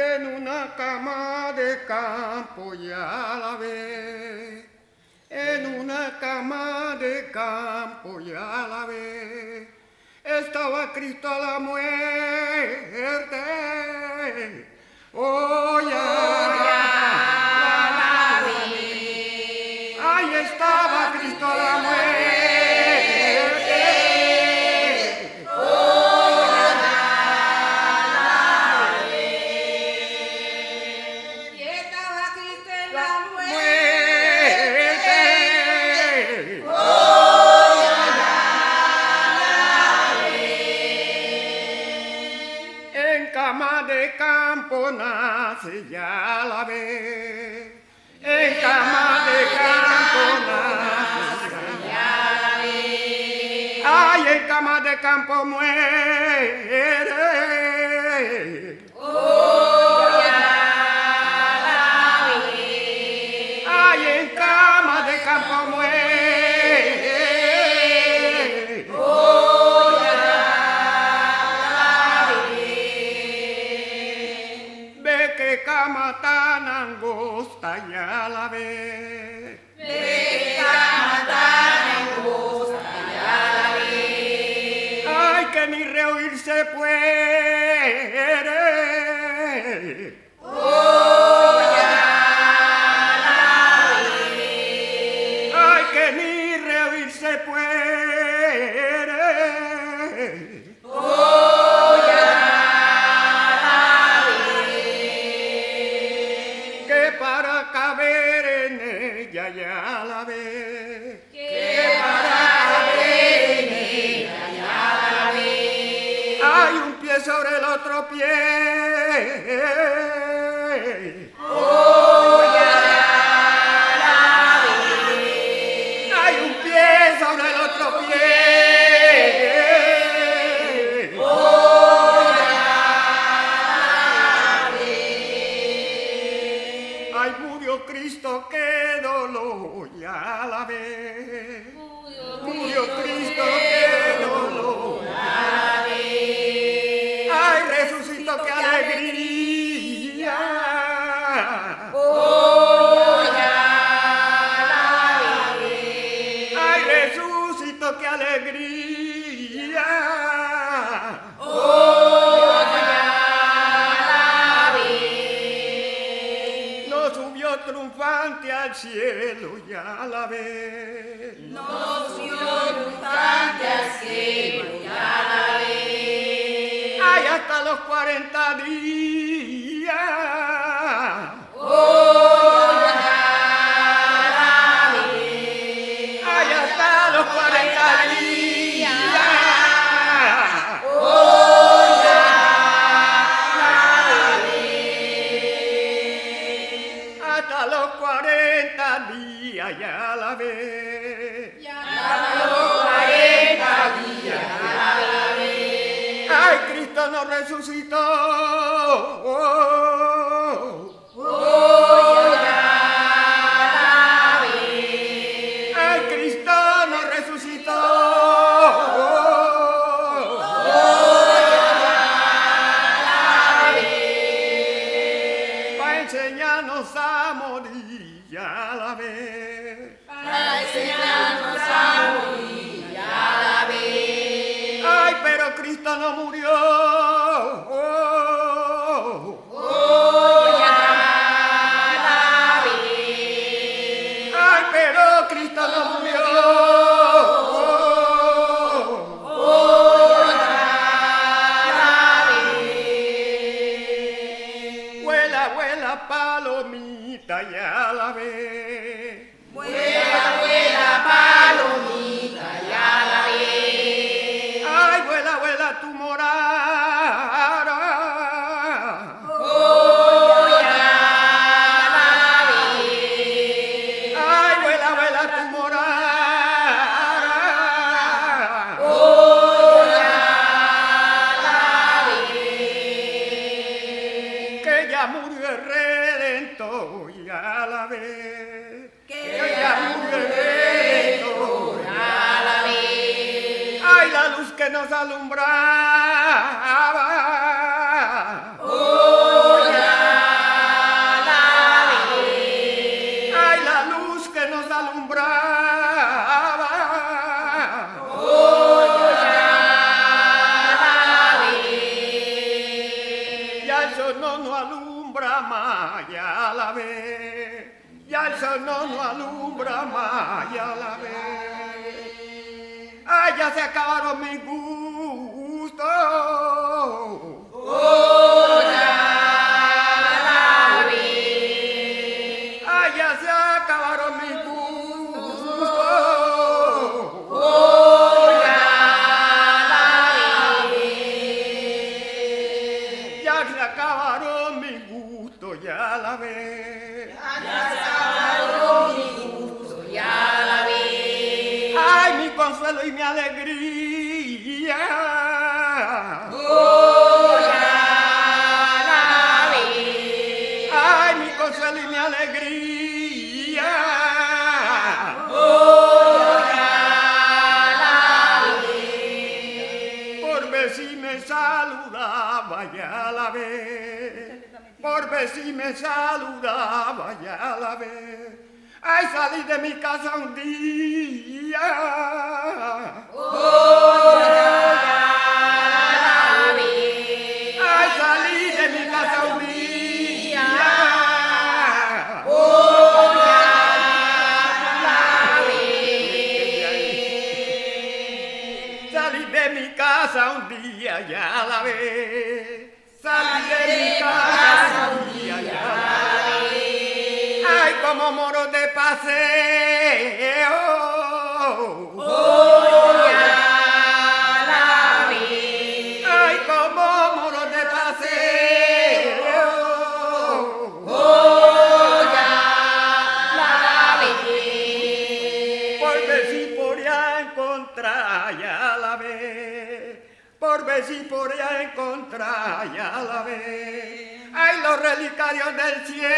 En una cama de campo, ya la ve. En una cama de campo, ya la ve. Estaba Cristo a la muerte. Oh, ya. En cama de campo nace, ya la ve. En cama de campo nace, ya la ve. Ay, en cama de campo muere. Que ni rehuir se puede. Ay, pie. Triunfante al cielo, ya la ve. Ay, hasta los 40 días. 40 días ya la ve. Ay, Cristo nos resucitó. Ay, enseñarnos a morir, ya la ve. Ay, pero Cristo no murió. Ay, Vuela, vuela, palomita, ya la ve. Ya murió el redentor, ya la ve. Que ya murió el redentor, ya la ve. Ay, la luz que nos alumbraba. Sol no nos alumbra más, ya la ve. Ya el sol no nos alumbra más, ya la ve. Ay, ya se acabaron mis gustos. Consuelo y mi alegría. Ay, mi consuelo y mi alegría. Por ver si me saludaba, ya la ve. Por ver si me saludaba, ya la ve. Ay, salí de mi casa un día. Ay, salí de mi casa un día. Salí de mi casa un día, ya la ve. Salí de mi casa un día, ya la ve. Ay, como moro de paseo. Ay, como moro de paseo. Por ver si podría encontrar, ya la ve. Por ver si podría encontrar, ya la ve. Ay, los relicarios del cielo.